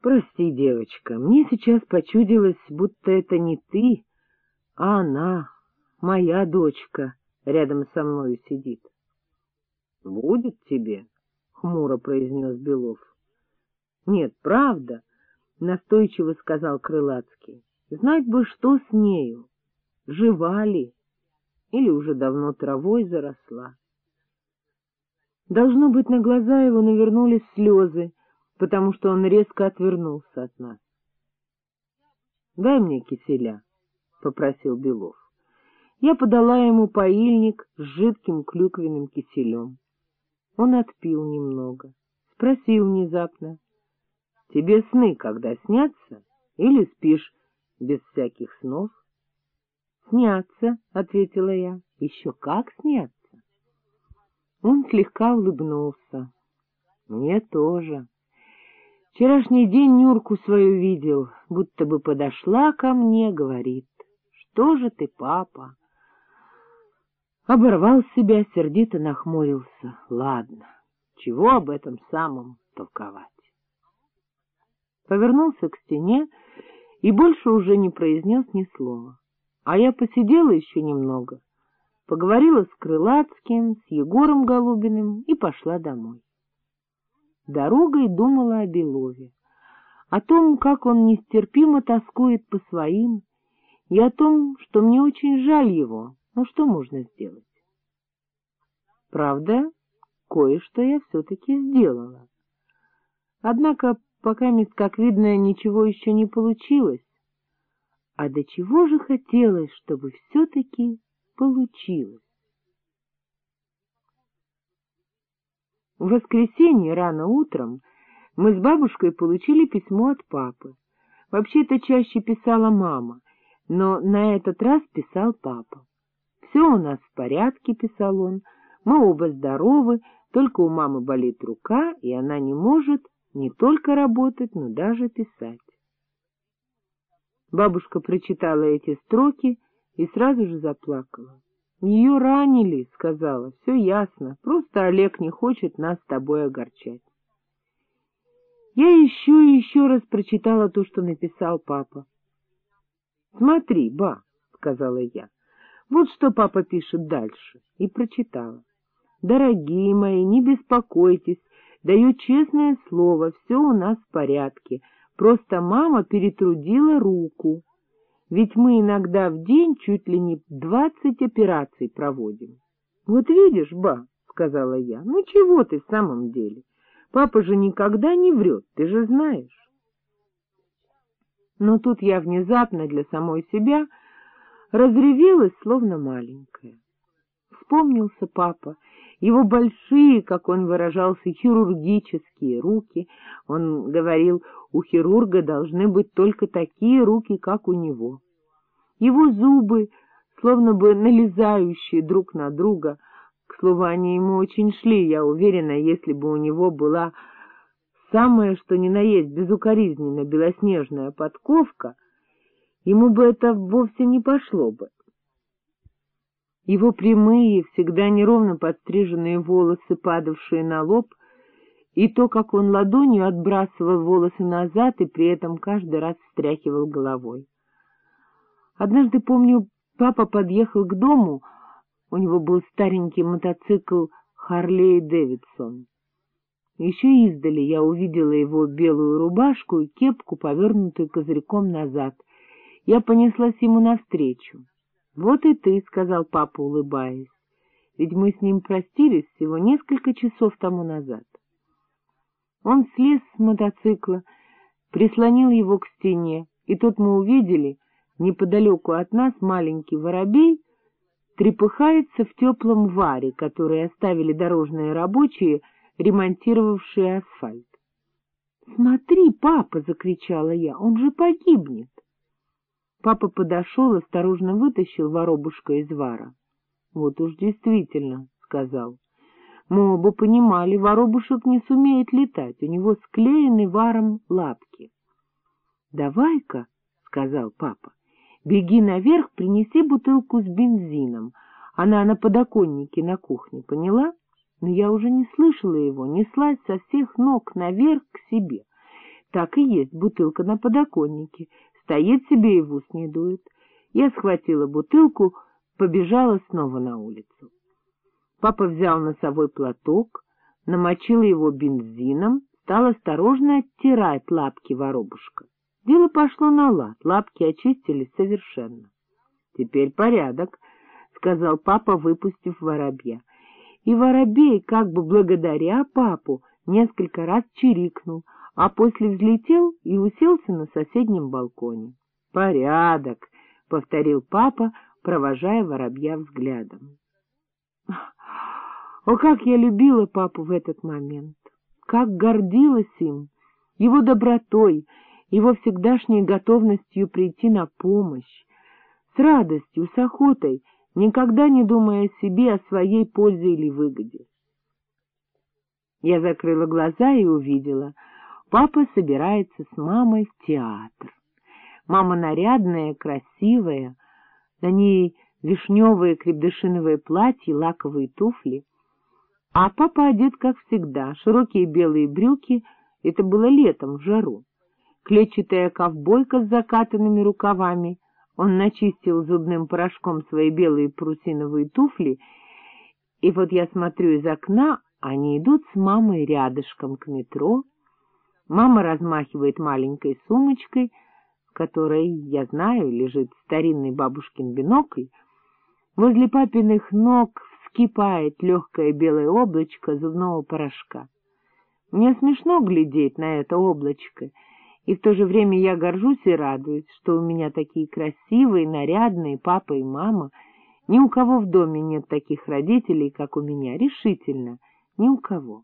— Прости, девочка, мне сейчас почудилось, будто это не ты, а она, моя дочка, рядом со мною сидит. — Будет тебе, — хмуро произнес Белов. — Нет, правда, — настойчиво сказал Крылацкий. — Знать бы, что с нею, жива ли, или уже давно травой заросла. Должно быть, на глаза его навернулись слезы, потому что он резко отвернулся от нас. — Дай мне киселя, — попросил Белов. Я подала ему поильник с жидким клюквенным киселем. Он отпил немного, спросил внезапно. — Тебе сны когда снятся или спишь без всяких снов? — Снятся, — ответила я. — Еще как снятся. Он слегка улыбнулся. — Мне тоже. Вчерашний день Нюрку свою видел, будто бы подошла ко мне, говорит. — Что же ты, папа? Оборвал себя, сердито нахмурился. Ладно, чего об этом самом толковать? Повернулся к стене и больше уже не произнес ни слова. А я посидела еще немного, поговорила с Крылацким, с Егором Голубиным и пошла домой. Дорогой думала о Белове, о том, как он нестерпимо тоскует по своим, и о том, что мне очень жаль его, но что можно сделать? Правда, кое-что я все-таки сделала. Однако, пока, как видно, ничего еще не получилось. А до чего же хотелось, чтобы все-таки получилось? В воскресенье рано утром мы с бабушкой получили письмо от папы. Вообще-то чаще писала мама, но на этот раз писал папа. «Все у нас в порядке», — писал он, — «мы оба здоровы, только у мамы болит рука, и она не может не только работать, но даже писать». Бабушка прочитала эти строки и сразу же заплакала. — Ее ранили, — сказала, — все ясно, просто Олег не хочет нас с тобой огорчать. Я еще и еще раз прочитала то, что написал папа. — Смотри, ба, — сказала я, — вот что папа пишет дальше, и прочитала. Дорогие мои, не беспокойтесь, даю честное слово, все у нас в порядке, просто мама перетрудила руку ведь мы иногда в день чуть ли не двадцать операций проводим. — Вот видишь, ба, — сказала я, — ну чего ты в самом деле? Папа же никогда не врет, ты же знаешь. Но тут я внезапно для самой себя разревелась, словно маленькая. Вспомнился папа, его большие, как он выражался, хирургические руки. Он говорил, у хирурга должны быть только такие руки, как у него. Его зубы, словно бы налезающие друг на друга, к слову, они ему очень шли, я уверена, если бы у него была самая, что ни на есть, безукоризненно белоснежная подковка, ему бы это вовсе не пошло бы. Его прямые, всегда неровно подстриженные волосы, падавшие на лоб, и то, как он ладонью отбрасывал волосы назад и при этом каждый раз встряхивал головой. Однажды, помню, папа подъехал к дому, у него был старенький мотоцикл Харлей Дэвидсон. Еще издали я увидела его белую рубашку и кепку, повернутую козырьком назад. Я понеслась ему навстречу. — Вот и ты, — сказал папа, улыбаясь, — ведь мы с ним простились всего несколько часов тому назад. Он слез с мотоцикла, прислонил его к стене, и тут мы увидели, неподалеку от нас маленький воробей трепыхается в теплом варе, который оставили дорожные рабочие, ремонтировавшие асфальт. — Смотри, папа! — закричала я. — Он же погибнет! Папа подошел, осторожно вытащил воробушка из вара. — Вот уж действительно, — сказал. Мы оба понимали, воробушек не сумеет летать, у него склеены варом лапки. — Давай-ка, — сказал папа, — беги наверх, принеси бутылку с бензином. Она на подоконнике на кухне, поняла? Но я уже не слышала его, неслась со всех ног наверх к себе. Так и есть, бутылка на подоконнике, стоит себе и в ус не дует. Я схватила бутылку, побежала снова на улицу. Папа взял носовой платок, намочил его бензином, стал осторожно оттирать лапки воробушка. Дело пошло на лад, лапки очистились совершенно. — Теперь порядок, — сказал папа, выпустив воробья. И воробей, как бы благодаря папу, несколько раз чирикнул, а после взлетел и уселся на соседнем балконе. — Порядок, — повторил папа, провожая воробья взглядом. О, как я любила папу в этот момент! Как гордилась им, его добротой, его всегдашней готовностью прийти на помощь, с радостью, с охотой, никогда не думая о себе, о своей пользе или выгоде. Я закрыла глаза и увидела, папа собирается с мамой в театр. Мама нарядная, красивая, на ней вишневое крепдышиновое платье, лаковые туфли, а папа одет, как всегда, широкие белые брюки, это было летом, в жару, клетчатая ковбойка с закатанными рукавами, он начистил зубным порошком свои белые прусиновые туфли, и вот я смотрю из окна, они идут с мамой рядышком к метро, мама размахивает маленькой сумочкой, в которой, я знаю, лежит старинный бабушкин бинокль, возле папиных ног вскипает легкое белое облачко зубного порошка. Мне смешно глядеть на это облачко, и в то же время я горжусь и радуюсь, что у меня такие красивые, нарядные папа и мама. Ни у кого в доме нет таких родителей, как у меня, решительно, ни у кого.